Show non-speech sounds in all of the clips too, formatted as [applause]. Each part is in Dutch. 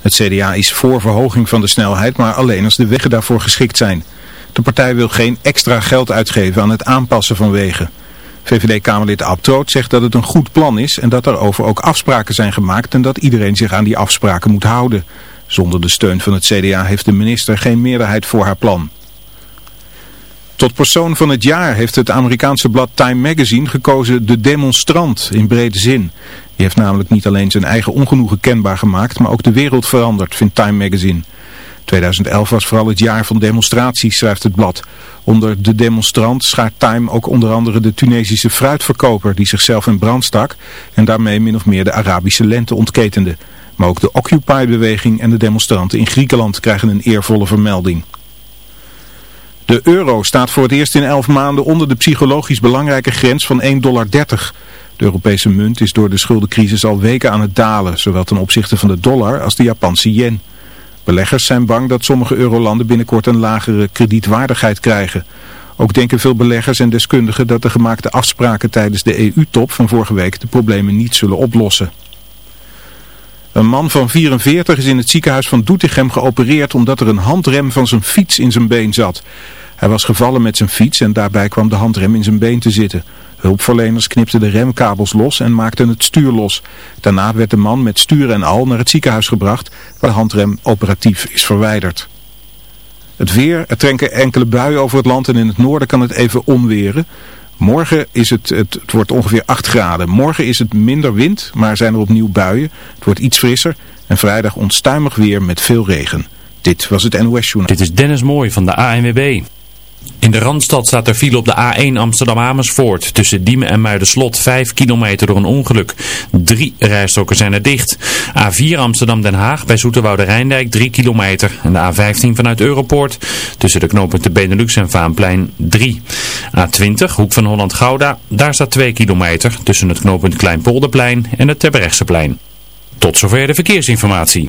Het CDA is voor verhoging van de snelheid, maar alleen als de wegen daarvoor geschikt zijn. De partij wil geen extra geld uitgeven aan het aanpassen van wegen. VVD-Kamerlid Abtroot zegt dat het een goed plan is en dat erover ook afspraken zijn gemaakt en dat iedereen zich aan die afspraken moet houden. Zonder de steun van het CDA heeft de minister geen meerderheid voor haar plan. Tot persoon van het jaar heeft het Amerikaanse blad Time Magazine gekozen de demonstrant in brede zin. Die heeft namelijk niet alleen zijn eigen ongenoegen kenbaar gemaakt, maar ook de wereld veranderd, vindt Time Magazine. 2011 was vooral het jaar van demonstraties, schrijft het blad. Onder de demonstrant schaart Time ook onder andere de Tunesische fruitverkoper die zichzelf in brand stak en daarmee min of meer de Arabische lente ontketende. Maar ook de Occupy-beweging en de demonstranten in Griekenland krijgen een eervolle vermelding. De euro staat voor het eerst in elf maanden onder de psychologisch belangrijke grens van 1,30 dollar. De Europese munt is door de schuldencrisis al weken aan het dalen, zowel ten opzichte van de dollar als de Japanse yen. Beleggers zijn bang dat sommige eurolanden binnenkort een lagere kredietwaardigheid krijgen. Ook denken veel beleggers en deskundigen dat de gemaakte afspraken tijdens de EU-top van vorige week de problemen niet zullen oplossen. Een man van 44 is in het ziekenhuis van Doetinchem geopereerd omdat er een handrem van zijn fiets in zijn been zat. Hij was gevallen met zijn fiets en daarbij kwam de handrem in zijn been te zitten. Hulpverleners knipten de remkabels los en maakten het stuur los. Daarna werd de man met stuur en al naar het ziekenhuis gebracht, waar de handrem operatief is verwijderd. Het weer, er trekken enkele buien over het land en in het noorden kan het even onweren. Morgen is het, het, het wordt ongeveer 8 graden. Morgen is het minder wind, maar zijn er opnieuw buien. Het wordt iets frisser en vrijdag onstuimig weer met veel regen. Dit was het NOS Journal. Dit is Dennis Mooij van de ANWB. In de Randstad staat er file op de A1 Amsterdam-Amersfoort. Tussen Diemen en Muiderslot 5 kilometer door een ongeluk. Drie rijstroken zijn er dicht. A4 Amsterdam-Den Haag bij Zoeterwoude Rijndijk 3 kilometer. En de A15 vanuit Europoort tussen de knooppunten Benelux en Vaanplein 3. A20 Hoek van Holland-Gouda. Daar staat 2 kilometer tussen het knooppunt Kleinpolderplein en het Terbrechtseplein. Tot zover de verkeersinformatie.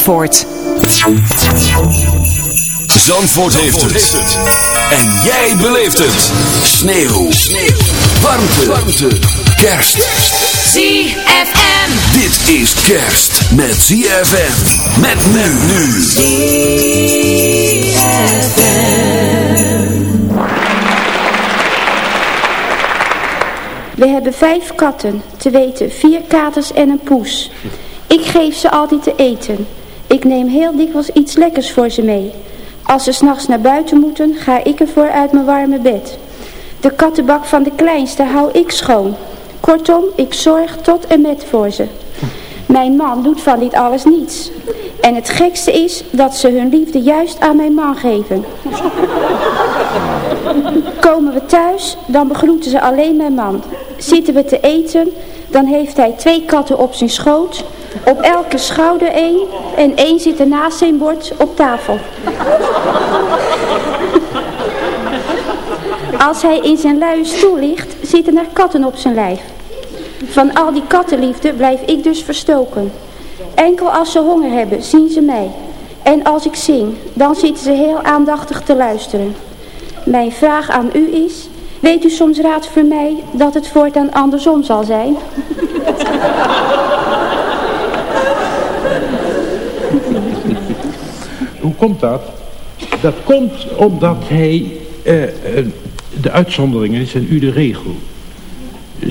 Zandvoort, heeft, het. En jij beleeft het. Sneeuw. Sneeuw. Warmte. Warmte. Kerst. ZFM. Dit is kerst met ZFM. Met men nu. We hebben vijf katten, te weten vier katers en een poes. Ik geef ze altijd te eten. Ik neem heel dikwijls iets lekkers voor ze mee. Als ze s'nachts naar buiten moeten, ga ik ervoor uit mijn warme bed. De kattenbak van de kleinste hou ik schoon. Kortom, ik zorg tot en met voor ze. Mijn man doet van dit alles niets. En het gekste is dat ze hun liefde juist aan mijn man geven. Komen we thuis, dan begroeten ze alleen mijn man. Zitten we te eten, dan heeft hij twee katten op zijn schoot. Op elke schouder één en één zit er naast zijn bord op tafel. Als hij in zijn luie stoel ligt, zitten er katten op zijn lijf. Van al die kattenliefde blijf ik dus verstoken. Enkel als ze honger hebben, zien ze mij. En als ik zing, dan zitten ze heel aandachtig te luisteren. Mijn vraag aan u is, weet u soms raad voor mij dat het voortaan andersom zal zijn? Hoe komt dat? Dat komt omdat hij eh, de uitzonderingen zijn u de regel.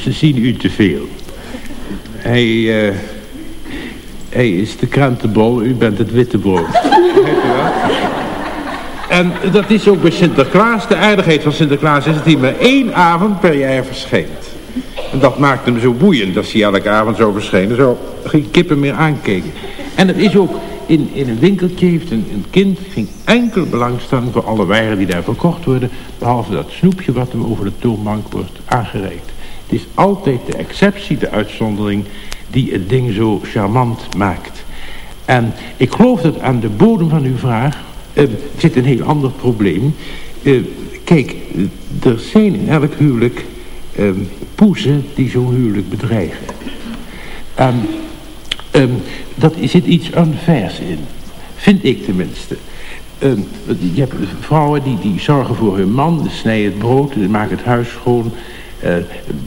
Ze zien u te veel. Hij, eh, hij is de krantenbol, u bent het witte brood. En dat is ook bij Sinterklaas. De aardigheid van Sinterklaas is dat hij maar één avond per jaar verschijnt. En dat maakt hem zo boeiend als hij elke avond zo verschijnen. Zo geen kippen meer aankeken. En het is ook in, in een winkeltje heeft een, een kind geen enkel belangstelling voor alle waren die daar verkocht worden. Behalve dat snoepje wat hem over de toonbank wordt aangereikt. Het is altijd de exceptie, de uitzondering, die het ding zo charmant maakt. En ik geloof dat aan de bodem van uw vraag eh, zit een heel ander probleem. Eh, kijk, er zijn in elk huwelijk eh, poezen die zo'n huwelijk bedreigen. En ehm, dat zit iets unvairs in. Vind ik tenminste. Ehm, je hebt vrouwen die, die zorgen voor hun man, snijden het brood, maken het huis schoon, eh,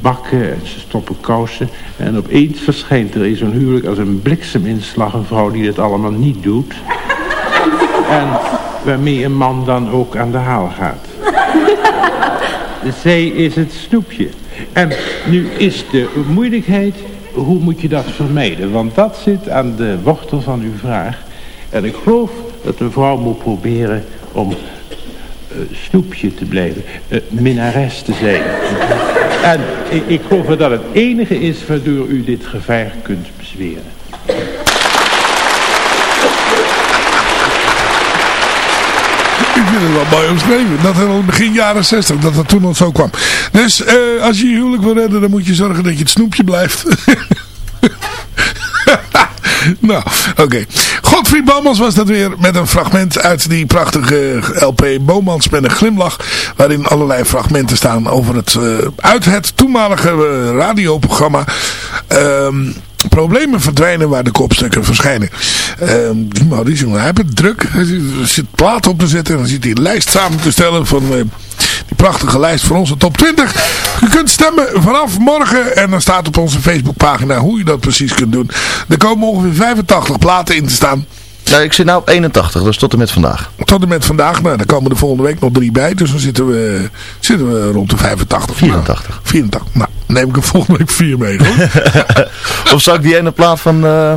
bakken en ze stoppen kousen. En opeens verschijnt er in zo'n huwelijk als een blikseminslag een vrouw die dit allemaal niet doet. en waarmee een man dan ook aan de haal gaat. Zij is het snoepje. En nu is de moeilijkheid, hoe moet je dat vermijden? Want dat zit aan de wortel van uw vraag. En ik geloof dat een vrouw moet proberen om eh, snoepje te blijven, uh, minnares te zijn. en ik, ik geloof dat dat het enige is waardoor u dit gevaar kunt bezweren. Vind het wel mooi omschreven. Dat al begin jaren 60, dat dat toen al zo kwam. Dus eh, als je je huwelijk wil redden, dan moet je zorgen dat je het snoepje blijft. [laughs] nou, oké. Godfried Bomans was dat weer met een fragment uit die prachtige LP Bomans met een glimlach. Waarin allerlei fragmenten staan over het, uh, uit het toenmalige radioprogramma. Ehm problemen verdwijnen waar de kopstukken verschijnen. Uh, die Maurice, hij heeft het druk. Hij zit plaat op te zetten en dan zit hij lijst samen te stellen van uh, die prachtige lijst van onze top 20. Je kunt stemmen vanaf morgen en dan staat op onze Facebookpagina hoe je dat precies kunt doen. Er komen ongeveer 85 platen in te staan. Ja, ik zit nou op 81, dus tot en met vandaag. Tot en met vandaag, nou, dan komen er volgende week nog drie bij. Dus dan zitten we, zitten we rond de 85. 84. Nou, 84. Nou, neem ik er volgende week vier mee. [laughs] of zou ik die ene plaat van, uh,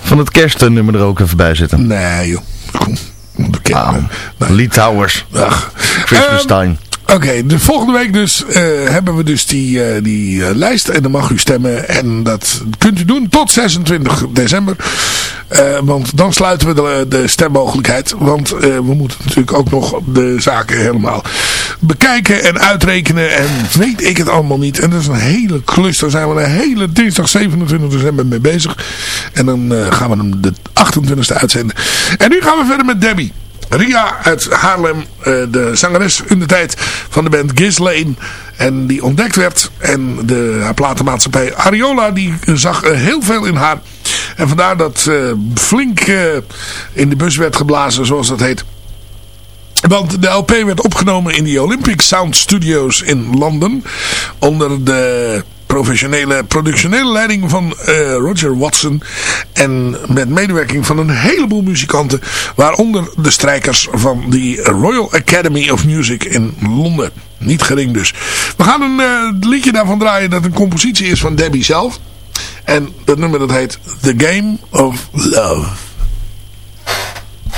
van het kerstnummer er ook even bij zitten? Nee joh, kom. Nou, Lee Towers. Ach. Christmas Um, time. Oké, de volgende week dus uh, hebben we dus die, uh, die uh, lijst en dan mag u stemmen en dat kunt u doen tot 26 december. want dan sluiten we de, de stemmogelijkheid, want we moeten natuurlijk ook nog de zaken helemaal bekijken en uitrekenen en weet ik het allemaal niet. En dat is een hele klus, daar zijn we een hele dinsdag 27 december mee bezig. En dan gaan we hem de 28e uitzenden. En nu gaan we verder met Debbie. Ria uit Haarlem, de zangeres in de tijd van de band Ghislaine. En die ontdekt werd. En de, haar platenmaatschappij Ariola die zag heel veel in haar. En vandaar dat uh, flink in de bus werd geblazen zoals dat heet. Want de LP werd opgenomen in de Olympic Sound Studios in Londen. Onder de professionele productionele leiding van uh, Roger Watson. En met medewerking van een heleboel muzikanten. Waaronder de strijkers van de Royal Academy of Music in Londen. Niet gering dus. We gaan een uh, liedje daarvan draaien dat een compositie is van Debbie zelf. En dat nummer dat heet The Game of Love.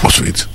Of zoiets.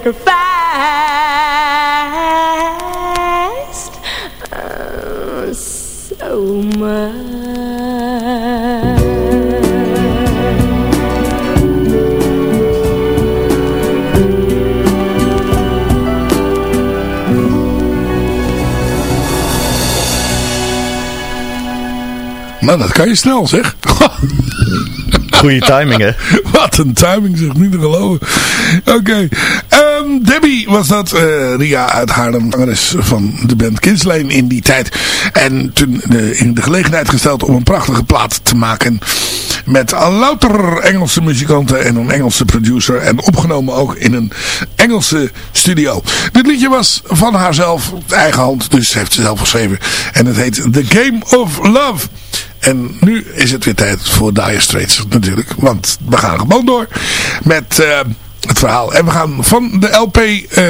Sacrificed uh, so Nou, dat kan je snel zeg. Goeie timing, hè? [laughs] Wat een timing, zeg niet te geloven. Oké. Ehm, Debbie was dat. eh, Ria uit Haarlem, van de band Kinslane in die tijd. En toen eh, in de gelegenheid gesteld om een prachtige plaat te maken. Met louter Engelse muzikanten en een Engelse producer. En opgenomen ook in een Engelse studio. Dit liedje was van haarzelf, eigen hand. Dus heeft ze zelf geschreven. En het heet The Game of Love. En nu is het weer tijd voor Dire Straits natuurlijk. Want we gaan gewoon door met eh, het verhaal. En we gaan van de LP eh,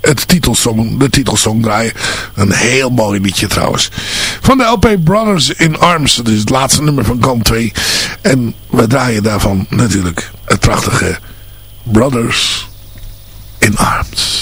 het titelsong, de titelsong draaien. Een heel mooi liedje trouwens. Van de LP Brothers in Arms. Dat is het laatste nummer van kant 2. En we draaien daarvan natuurlijk het prachtige Brothers in Arms.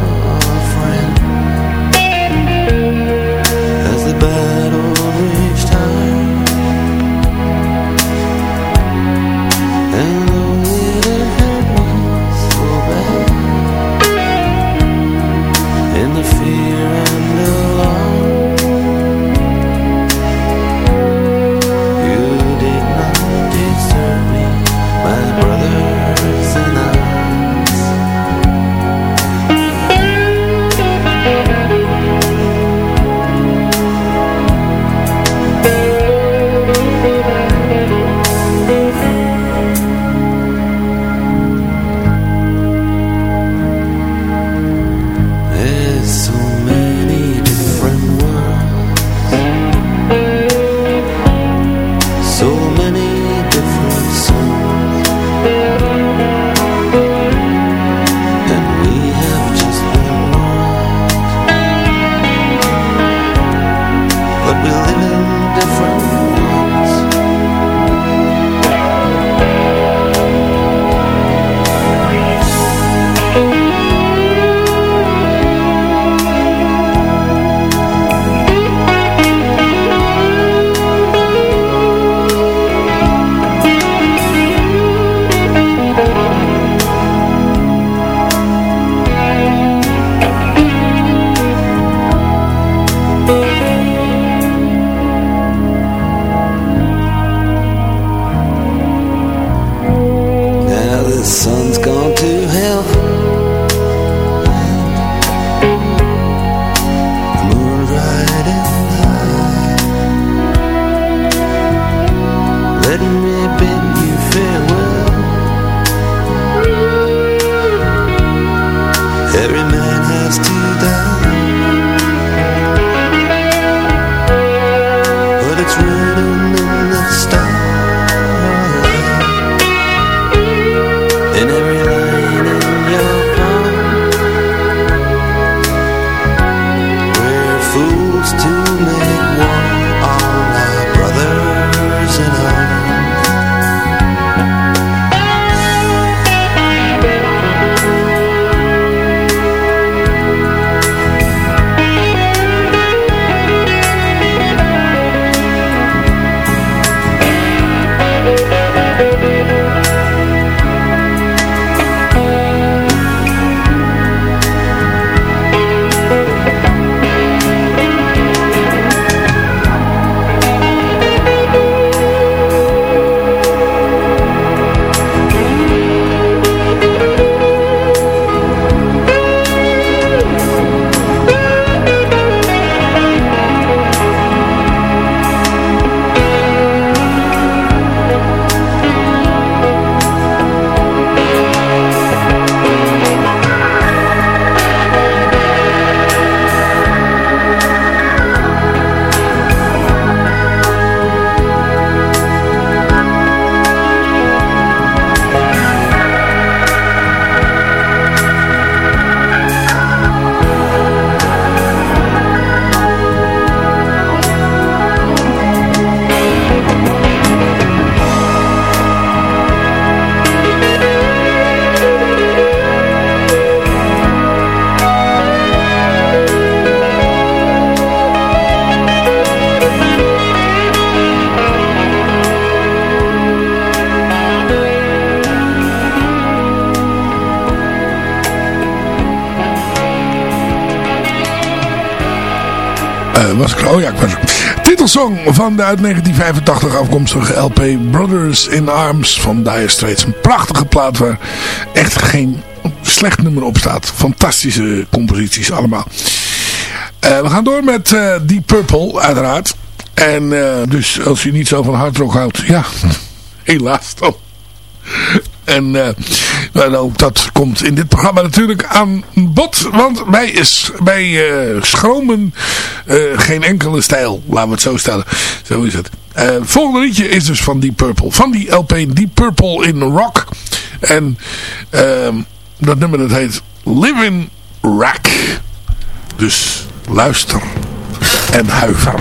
oh ja, Titelsong van de uit 1985 afkomstige LP Brothers in Arms van Dire Straits. Een prachtige plaat waar echt geen slecht nummer op staat. Fantastische composities allemaal. Eh, we gaan door met eh Deep Purple uiteraard. En eh, dus als u niet zo van hardrock houdt, ja, [laughs] helaas dan. En eh, nou, ook dat komt in dit programma natuurlijk aan bod. Want bij, is, eh, schromen eh, geen enkele stijl. Laten we het zo stellen. Zo is het. Eh, het volgende liedje is dus van Deep Purple. Van die LP Deep Purple in Rock. En ehm, dat nummer dat heet Living Rack. Dus luister en huiver.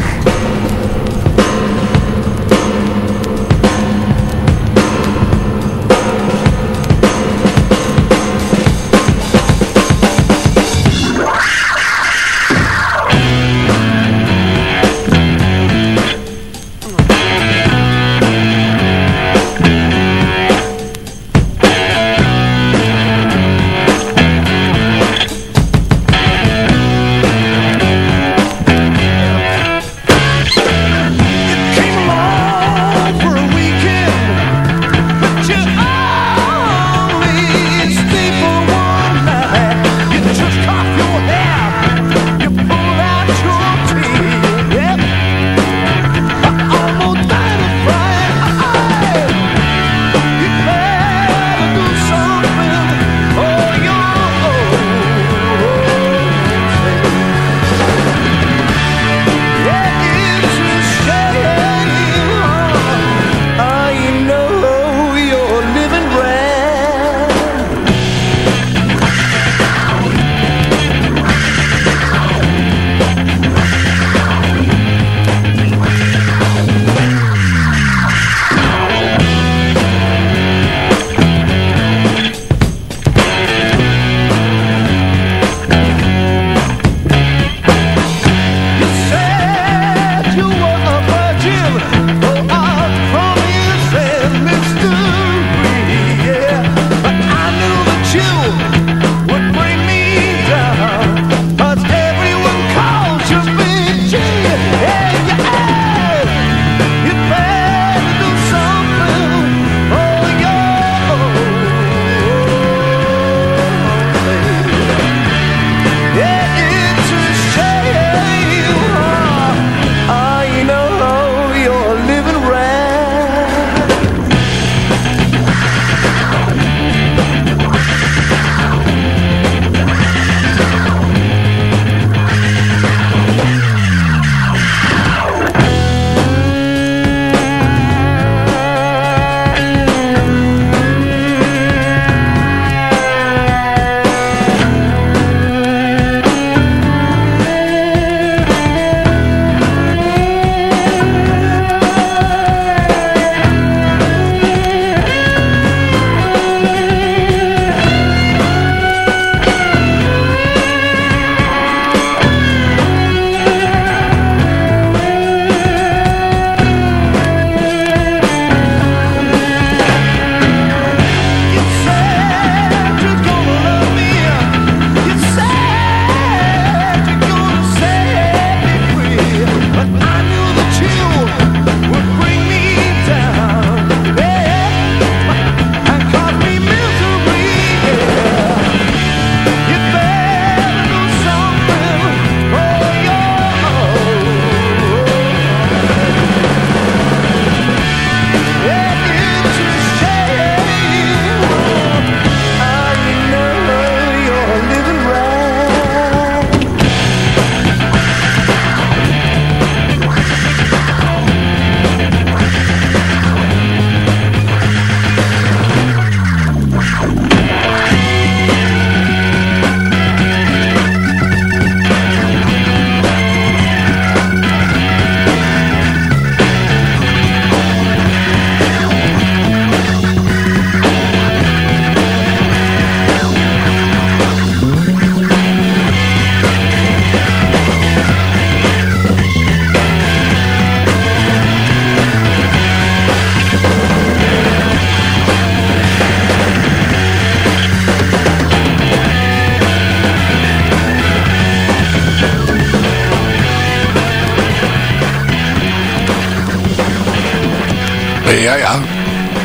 Ja, ja.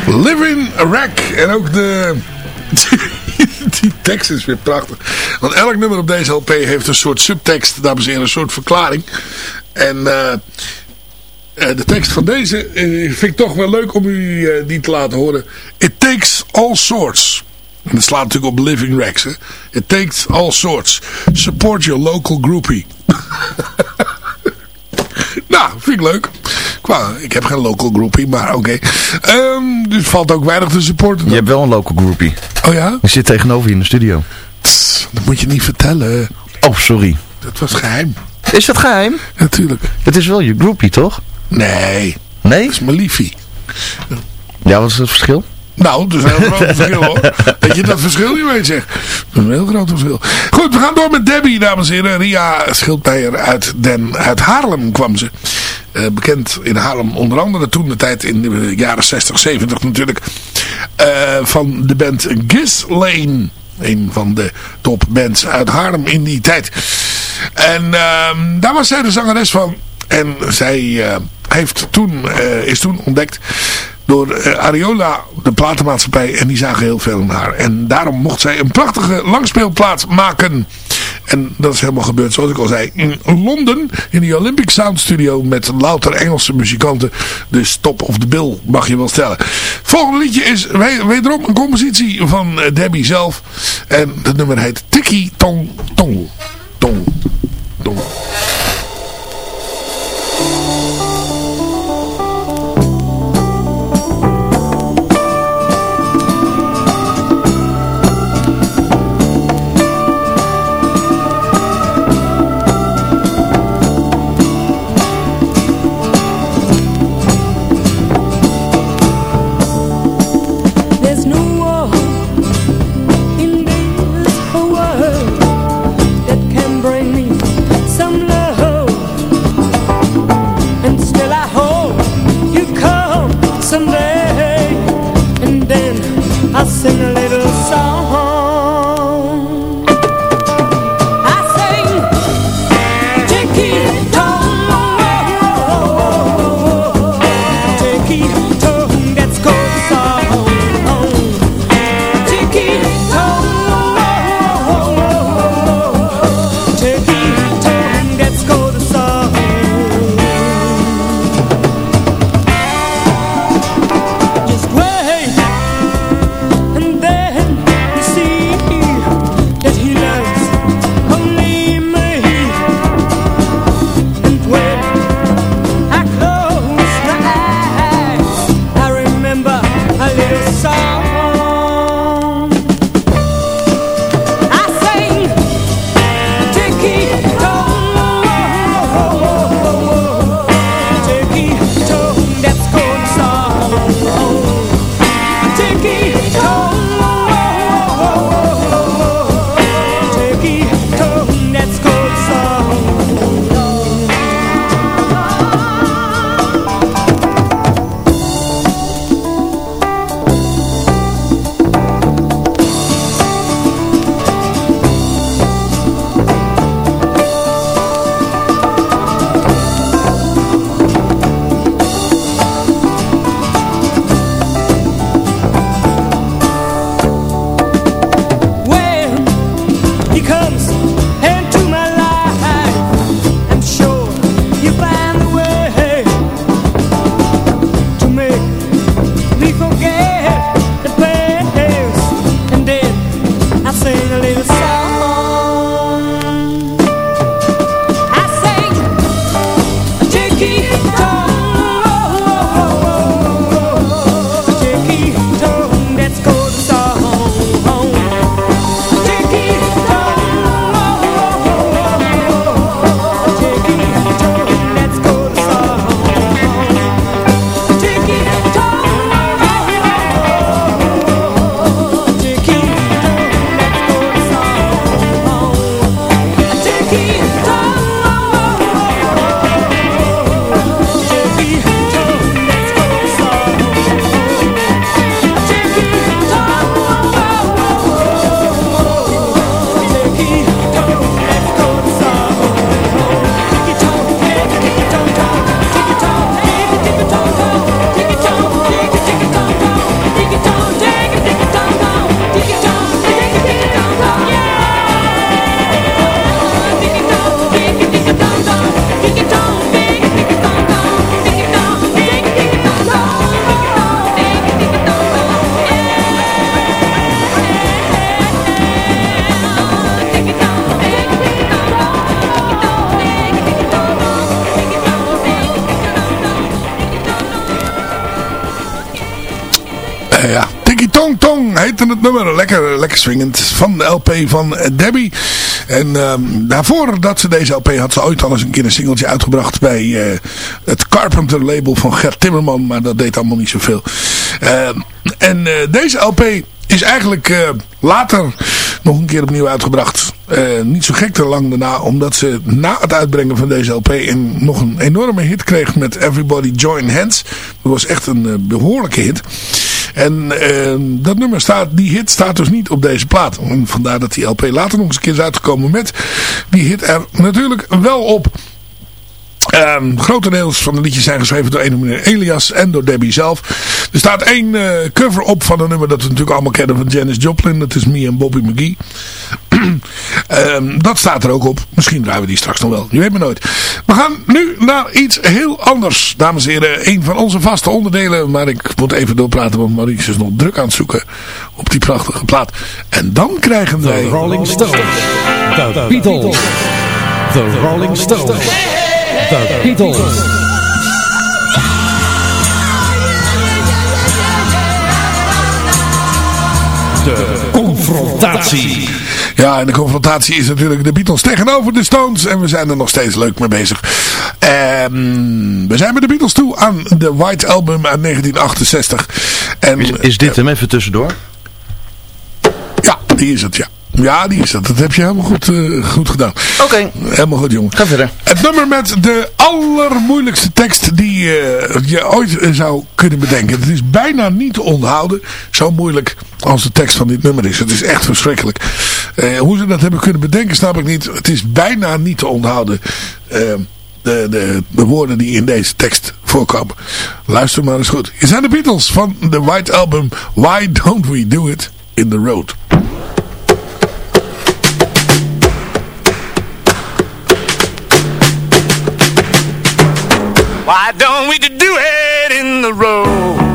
Living Rack. En ook de... [laughs] Die tekst is weer prachtig. Want elk nummer op deze LP heeft een soort subtekst, dames en heren, een soort verklaring. En eh, de tekst van deze eh, vind ik toch wel leuk om u die te laten horen. It takes all sorts. En dat slaat natuurlijk op Living Racks. Hè? It takes all sorts. Support your local groupie. [laughs] nou, vind ik leuk. Qua, ik heb geen local groupie, maar oké. Ehm, dus valt ook weinig te supporten. Je hebt wel een local groupie. Oh ja? Die zit tegenover je in de studio. Dat moet je niet vertellen. Oh, sorry. Dat was geheim. Is dat geheim? Natuurlijk. Het is wel je groupie, toch? Nee. Nee? Dat is mijn liefie. Ja, wat is het verschil? Nou, dat is een heel groot verschil hoor. [laughs] Dat je dat verschil niet weet zeg. Dat is een heel groot verschil. Goed, we gaan door met Debbie, dames en heren. Ria Schildmeijer uit, Den, uit Haarlem kwam ze. Eh, bekend in Haarlem onder andere toen de tijd in de jaren 60, 70 natuurlijk. eh, van de band Gislane. Een van de topbands uit Haarlem in die tijd. En ehm, daar was zij de zangeres van. En zij eh, heeft toen, is toen ontdekt door Ariola, de platenmaatschappij. En die zagen heel veel in haar. En daarom mocht zij een prachtige langspeelplaat maken. En dat is helemaal gebeurd, zoals ik al zei, in Londen. In de Olympic Sound Studio met louter Engelse muzikanten. Dus top of the bill mag je wel stellen. Volgende liedje is we- wederom een compositie van Debbie zelf. En het nummer heet Tiki Tong. Tong. Tong. Tong heette het nummer. Lekker, lekker swingend. Van de LP van Debbie. En ehm, daarvoor dat ze deze LP had ze ooit al eens een keer een singeltje uitgebracht bij eh, het Carpenter label van Gert Timmerman. Maar dat deed allemaal niet zoveel. Ehm, en eh, deze LP is eigenlijk eh, later nog een keer opnieuw uitgebracht. Niet zo gek te lang daarna, omdat ze na het uitbrengen van deze LP nog een enorme hit kreeg met Everybody Join Hands. Dat was echt een eh, behoorlijke hit. En eh, dat nummer staat, die hit staat dus niet op deze plaat. Vandaar dat die LP later nog eens een keer is uitgekomen met die hit er natuurlijk wel op. Um, grotendeels van de liedjes zijn geschreven door een meneer Elias en door Debbie zelf. Er staat één uh, cover op van een nummer dat we natuurlijk allemaal kennen van Janis Joplin. Dat is Me en Bobby McGee. um, [clears throat] dat staat er ook op. Misschien draaien we die straks nog wel. Je weet maar nooit. We gaan nu naar iets heel anders. Dames en heren, een van onze vaste onderdelen. Maar ik moet even doorpraten, want Maurice is nog druk aan het zoeken op die prachtige plaat. En dan krijgen wij... The Rolling Stones. The Beatles. The Rolling Stones. The Beatles. De confrontatie. Ja, en de confrontatie is natuurlijk de Beatles tegenover de Stones. En we zijn er nog steeds leuk mee bezig. Um, we zijn met de Beatles toe aan de White Album uit 1968. En, is, is dit hem even tussendoor? Ja, die is het, ja. Ja, die is dat. Dat heb je helemaal goed, uh, goed gedaan. Oké. Okay. Helemaal goed, jongen. Ga verder. Het nummer met de allermoeilijkste tekst die uh, je ooit uh, zou kunnen bedenken. Het is bijna niet te onthouden. Zo moeilijk als de tekst van dit nummer is. Het is echt verschrikkelijk. hoe ze dat hebben kunnen bedenken, snap ik niet. Het is bijna niet te onthouden. De, de, de, woorden die in deze tekst voorkomen. Luister maar eens goed. Hier zijn de Beatles van de White Album Why Don't We Do It in the Road. Why don't we do it in the road?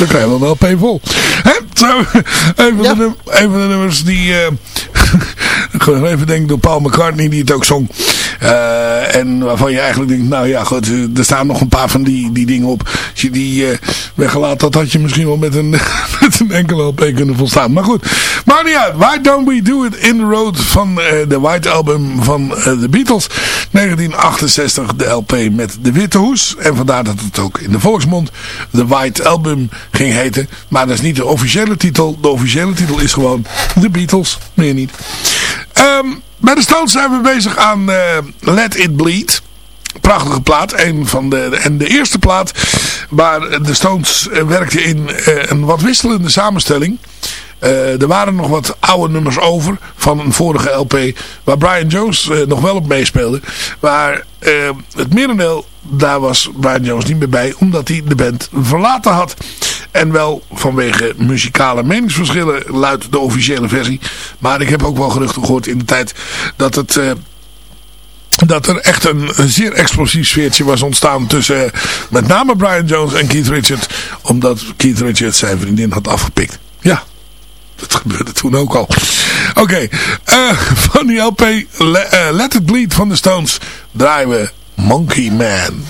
Zo krijg je wel een LP vol. Hè? Zo, een, van de, num- een van de nummers die... ga [laughs] even denken door Paul McCartney die het ook zong. Eh, en waarvan je eigenlijk denkt, nou ja goed, eh, er staan nog een paar van die, die dingen op. Als je die eh weggelaten had, had je misschien wel met een, [laughs] met een enkele LP kunnen volstaan. Maar goed, maar uit. Why Don't We Do It In The Road van de White Album van de Beatles. 1968, de LP met de witte hoes. En vandaar dat het ook in de volksmond de White Album ging heten. Maar dat is niet de officiële titel. De officiële titel is gewoon The Beatles, meer niet. Ehm, bij de Stones zijn we bezig aan eh, Let It Bleed. Prachtige plaat. Een van de, en de eerste plaat waar de Stones eh, werkten in eh, een wat wisselende samenstelling. Eh, er waren nog wat oude nummers over van een vorige LP waar Brian Jones eh, nog wel op meespeelde. Maar eh, het merendeel, daar was Brian Jones niet meer bij omdat hij de band verlaten had. En wel vanwege muzikale meningsverschillen luidt de officiële versie. Maar ik heb ook wel geruchten gehoord in de tijd dat het... dat er echt een, een zeer explosief sfeertje was ontstaan tussen met name Brian Jones en Keith Richards. Omdat Keith Richards zijn vriendin had afgepikt. Ja, Dat gebeurde toen ook al. Oké, eh, van die LP eh, Let It Bleed van de Stones draaien we Monkey Man.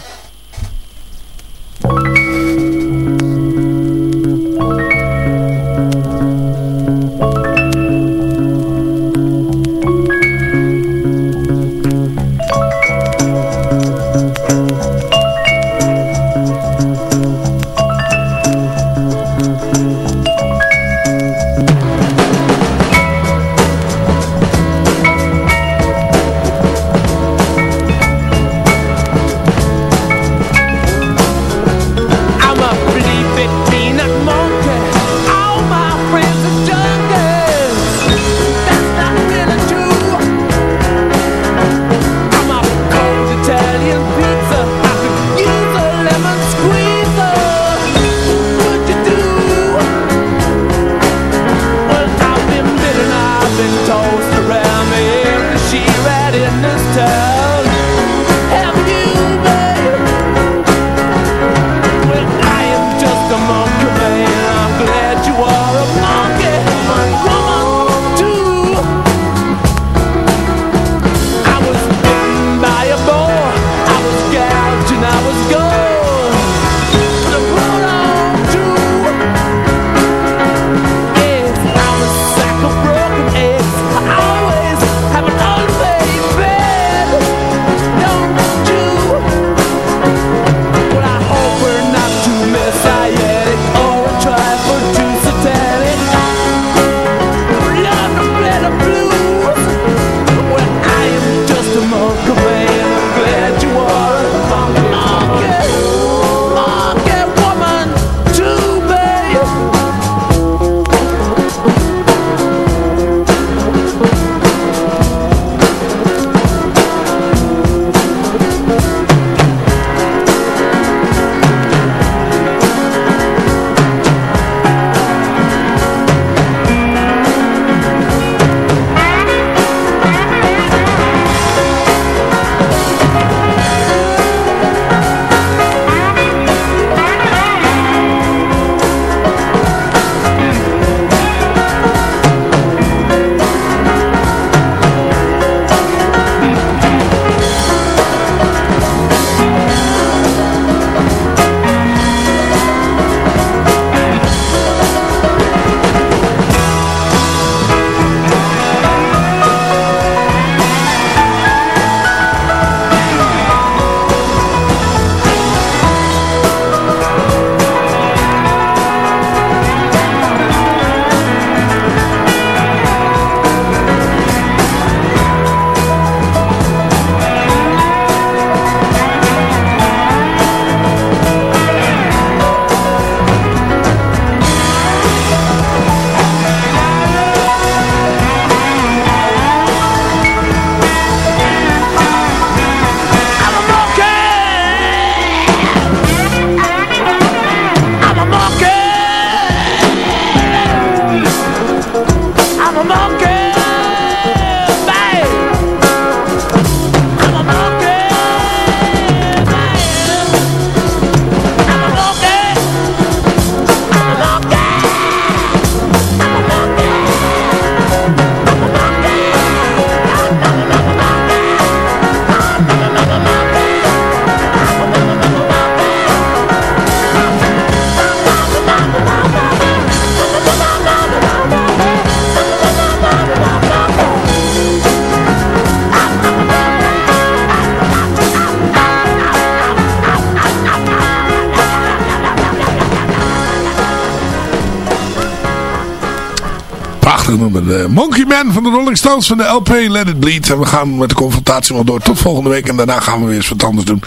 De Monkey Man van de Rolling Stones van de LP Let It Bleed. En we gaan met de confrontatie wel door tot volgende week. En daarna gaan we weer eens wat anders doen.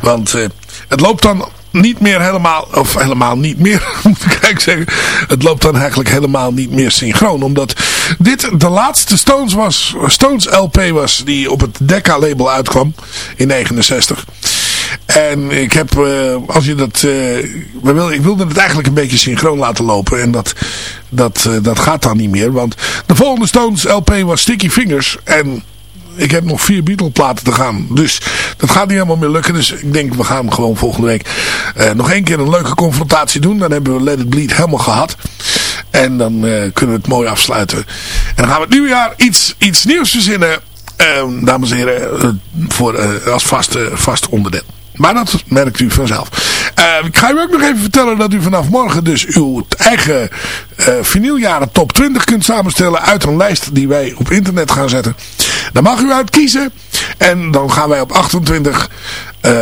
Want eh, het loopt dan niet meer helemaal, of helemaal niet meer, [laughs] moet ik eigenlijk zeggen. Het loopt dan eigenlijk helemaal niet meer synchroon. Omdat dit de laatste Stones was, Stones LP was die op het Decca label uitkwam in 69. En ik heb, eh, als je dat, wil, ik wilde het eigenlijk een beetje synchroon laten lopen. En dat, dat, eh, dat gaat dan niet meer. Want de volgende Stones LP was Sticky Fingers. En ik heb nog vier Beatle platen te gaan. Dus dat gaat niet helemaal meer lukken. Dus ik denk we gaan gewoon volgende week nog één keer een leuke confrontatie doen. Dan hebben we Let It Bleed helemaal gehad. En dan kunnen we het mooi afsluiten. En dan gaan we het nieuwe jaar iets, iets nieuws verzinnen. Ehm, dames en heren, voor, als vaste, vast onderdeel. Maar dat merkt u vanzelf. Ehm, ik ga u ook nog even vertellen dat u vanaf morgen dus uw eigen eh vinyljaren top 20 kunt samenstellen uit een lijst die wij op internet gaan zetten. Daar mag u uit kiezen. En dan gaan wij op 28 eh,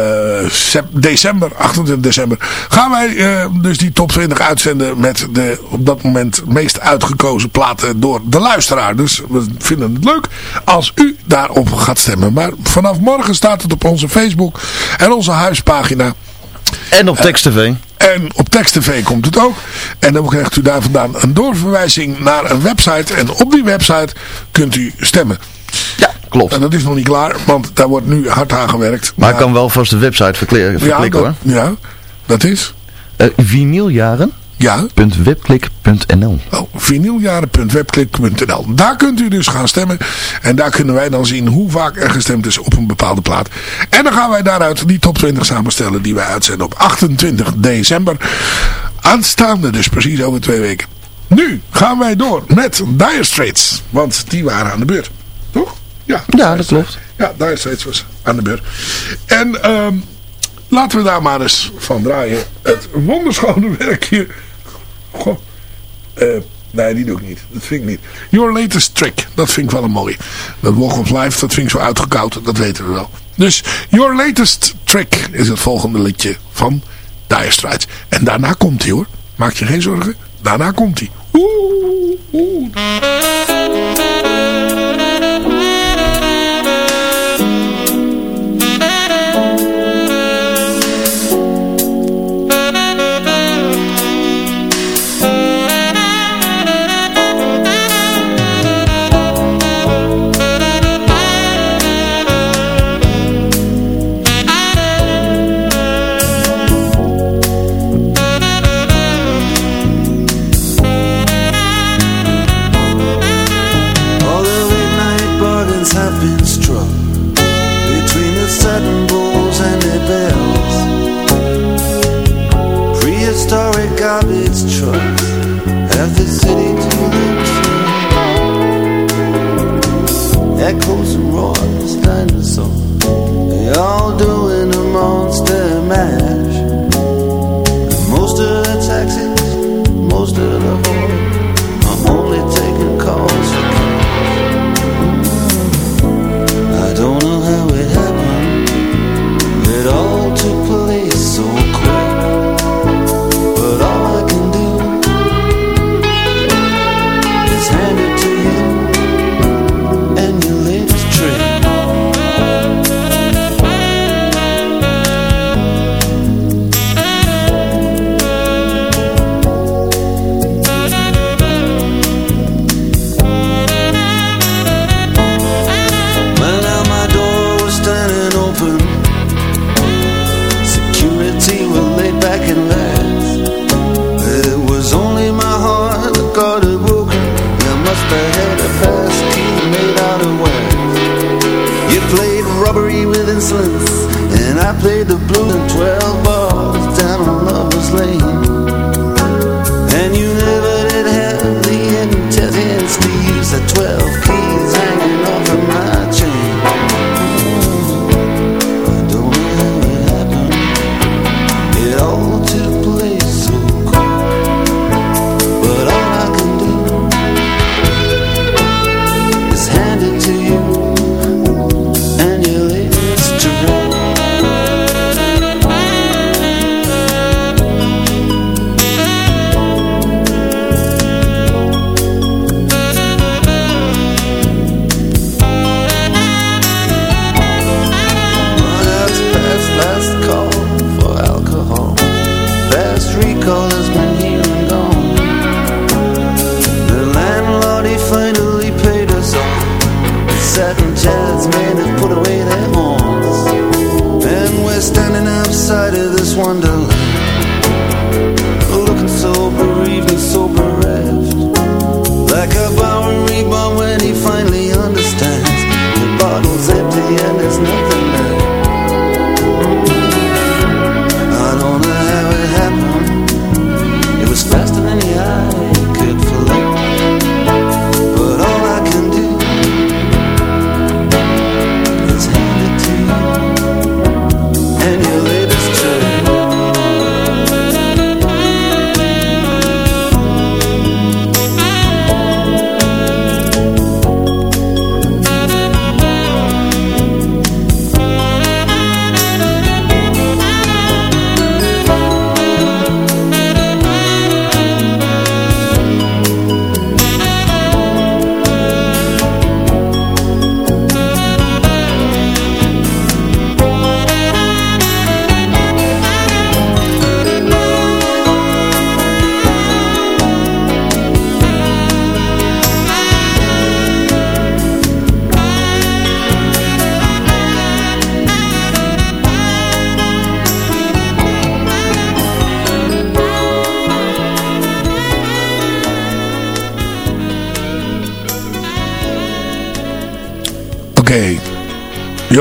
december, 28 december, gaan wij eh, dus die top 20 uitzenden met de op dat moment meest uitgekozen platen door de luisteraar. Dus we vinden het leuk als u daarop gaat stemmen. Maar vanaf morgen staat het op onze Facebook en onze huispagina. En op Text TV. En op Text TV komt het ook. En dan krijgt u daar vandaan een doorverwijzing naar een website. En op die website kunt u stemmen. Ja, klopt. En dat is nog niet klaar, want daar wordt nu hard aan gewerkt. Maar ik kan wel vast de website verklikken dat, hoor. Ja, dat is? Eh vinyljaren. Ja. .webklik.nl Oh, vinyljaren.webklik.nl Daar kunt u dus gaan stemmen. En daar kunnen wij dan zien hoe vaak er gestemd is op een bepaalde plaat. En dan gaan wij daaruit die top 20 samenstellen die wij uitzenden op 28 december. Aanstaande dus precies over twee weken. Nu gaan wij door met Dire Straits. Want die waren aan de beurt. Toch? Ja, Ja, dat klopt. Ja, Dire Straits was aan de beurt. En ehm, laten we daar maar eens van draaien. Het wonderschone werkje. Goh. Eh, nee, die doe ik niet. Dat vind ik niet. Your Latest Trick. Dat vind ik wel een mooie. Dat Walk of Life, dat vind ik zo uitgekoud. Dat weten we wel. Dus Your Latest Trick is het volgende liedje van Dire Straits. En daarna komt hij hoor. Maak je geen zorgen. Daarna komt hij. Oeh, oeh.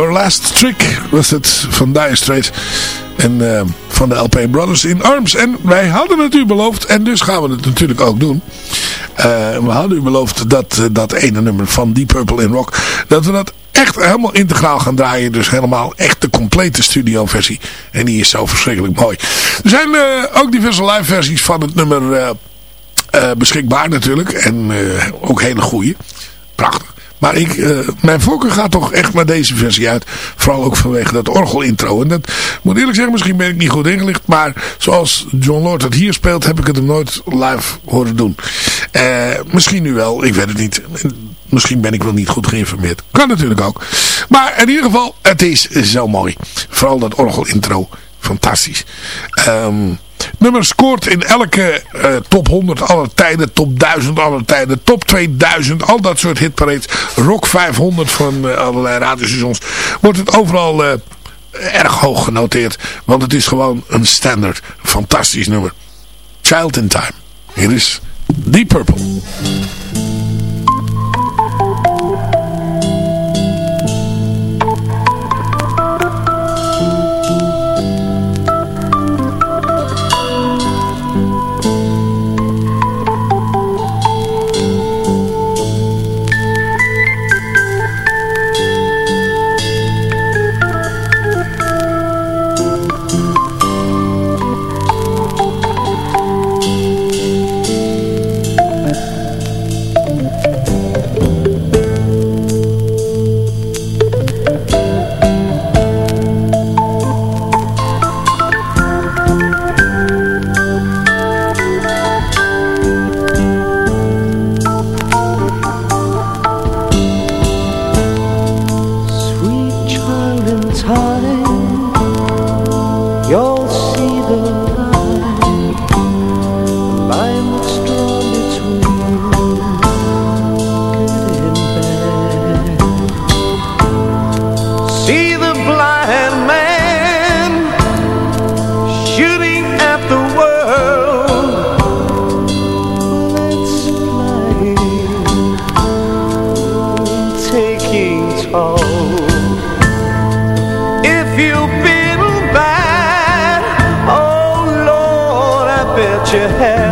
Your Last Trick was het van Dire Straits. En eh, van de LP Brothers in Arms. En wij hadden het u beloofd. En dus gaan we het natuurlijk ook doen. Eh, we hadden u beloofd dat eh, dat ene nummer van Deep Purple in Rock. Dat we dat echt helemaal integraal gaan draaien. Dus helemaal echt de complete studioversie. En die is zo verschrikkelijk mooi. Er zijn ook diverse live versies van het nummer beschikbaar natuurlijk. En ook hele goede. Maar ik, uh, mijn voorkeur gaat toch echt naar deze versie uit. Vooral ook vanwege dat orgelintro. En dat moet eerlijk zeggen, misschien ben ik niet goed ingelicht. Maar zoals John Lord het hier speelt, heb ik het hem nooit live horen doen. Uh, misschien nu wel, ik weet het niet. Misschien ben ik wel niet goed geïnformeerd. Kan natuurlijk ook. Maar in ieder geval, het is zo mooi. Vooral dat orgelintro. Fantastisch. Um, nummer scoort in elke uh, top 100 aller tijden, top 1000 aller tijden, top 2000, al dat soort hitparades. Rock 500 van uh, allerlei radiostations. Wordt het overal uh, erg hoog genoteerd. Want het is gewoon een standaard. Fantastisch nummer. Child in Time. Hier is Deep Purple. your head.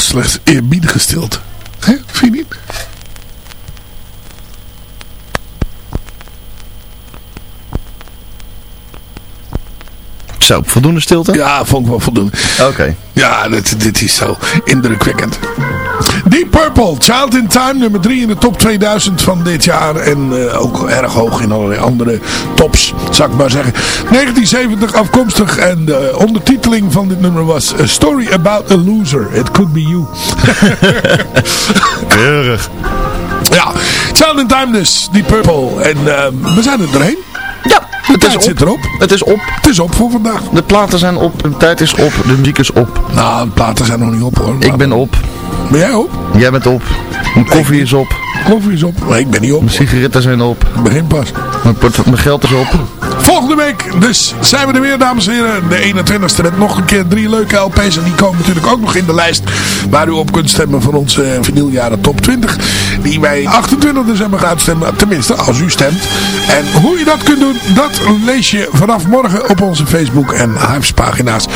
Past slechts eerbiedige stilte. Hè, vind je niet? Zo, voldoende stilte? Ja, vond ik wel voldoende. Oké. Ja, dit, dit is zo indrukwekkend. Deep Purple, Child in Time, nummer 3 in de top 2000 van dit jaar. En eh, ook erg hoog in allerlei andere tops, zou ik maar zeggen. 1970 afkomstig en de ondertiteling van dit nummer was A Story About a Loser. It Could Be You. Keurig. Ja, Child in Time dus, Deep Purple. En ehm, we zijn er doorheen. Ja, De het is tijd op. zit erop. Het is op. Het is op voor vandaag. De platen zijn op. De tijd is op. De muziek is op. Nou, de platen zijn nog niet op hoor. Ik ben op. Ben jij op? Jij bent op. Mijn koffie is op. Koffie is op. Nee, ik ben niet op. Mijn sigaretten zijn op. Begin pas. Mijn geld is op. Volgende week dus zijn we er weer, dames en heren. De 21ste met nog een keer drie leuke LP's. En die komen natuurlijk ook nog in de lijst waar u op kunt stemmen van onze eh, vinyljaren top 20. Die wij 28 december gaan uitstemmen. Tenminste, als u stemt. En hoe je dat kunt doen, dat lees je vanaf morgen op onze Facebook en Hives pagina's.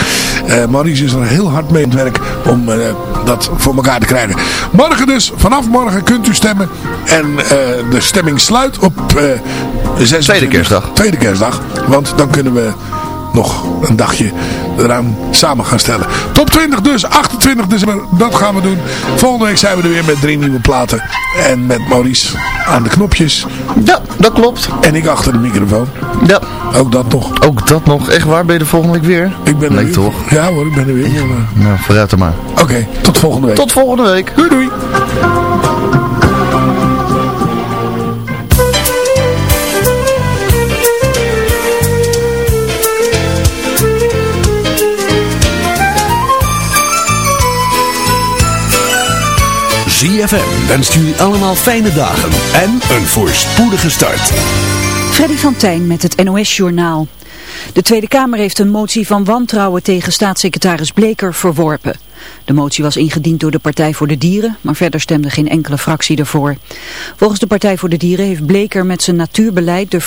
Eh Maurice is er heel hard mee aan het werk om eh, dat voor elkaar te krijgen. Morgen dus, vanaf morgen kunt u stemmen. En de stemming sluit op 26 Tweede kerstdag. Tweede kerstdag. Want dan kunnen we nog een dagje eraan samen gaan stellen. Top 20 dus, 28 december, dat gaan we doen. Volgende week zijn we er weer met drie nieuwe platen. En met Maurice aan de knopjes. Ja, dat klopt. En ik achter de microfoon. Ja. Ook dat nog. Ook dat nog. Echt waar, ben je de volgende week weer? Ik ben er weer. toch? Ja hoor, ik ben er weer. Nou, vooruit dan maar. Oké, tot volgende week. Tot volgende week. Doei doei. ZFM wenst jullie allemaal fijne dagen en een voorspoedige start. Freddy van Tijn met het NOS-journaal. De Tweede Kamer heeft een motie van wantrouwen tegen staatssecretaris Bleker verworpen. De motie was ingediend door de Partij voor de Dieren, maar verder stemde geen enkele fractie ervoor. Volgens de Partij voor de Dieren heeft Bleker met zijn natuurbeleid de